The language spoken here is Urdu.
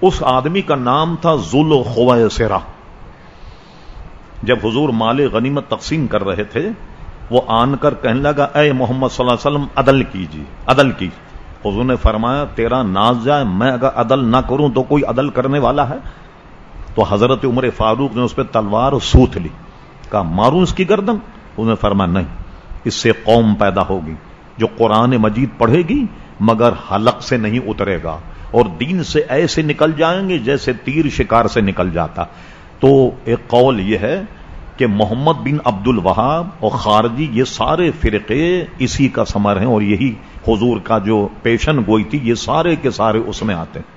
اس آدمی کا نام تھا ذل و خویسرا جب حضور مال غنیمت تقسیم کر رہے تھے، وہ آن کر کہنے لگا، اے محمد صلی اللہ علیہ وسلم، عدل کیجیے، عدل کی۔ حضور نے فرمایا، تیرا ناز جائے، میں اگر عدل نہ کروں تو کوئی عدل کرنے والا ہے؟ تو حضرت عمر فاروق نے اس پہ تلوار سوت لی، کہا، ماروں اس کی گردن؟ انہوں نے فرمایا، نہیں، اس سے قوم پیدا ہوگی، جو قرآن مجید پڑھے گی مگر حلق سے نہیں اترے گا اور دین سے ایسے نکل جائیں گے جیسے تیر شکار سے نکل جاتا تو ایک قول یہ ہے کہ محمد بن عبد الوہاب اور خارجی یہ سارے فرقے اسی کا سمر ہیں اور یہی حضور کا جو پیشن گوئی تھی یہ سارے کے سارے اس میں آتے ہیں۔